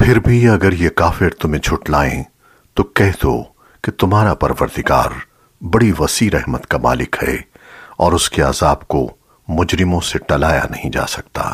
پھر بھی اگر یہ کافر تمہیں جھٹلائیں تو کہہ دو کہ تمہارا پروردگار بڑی وسیع رحمت کا مالک ہے اور اس کے عذاب کو مجرموں سے ٹلایا نہیں جا سکتا۔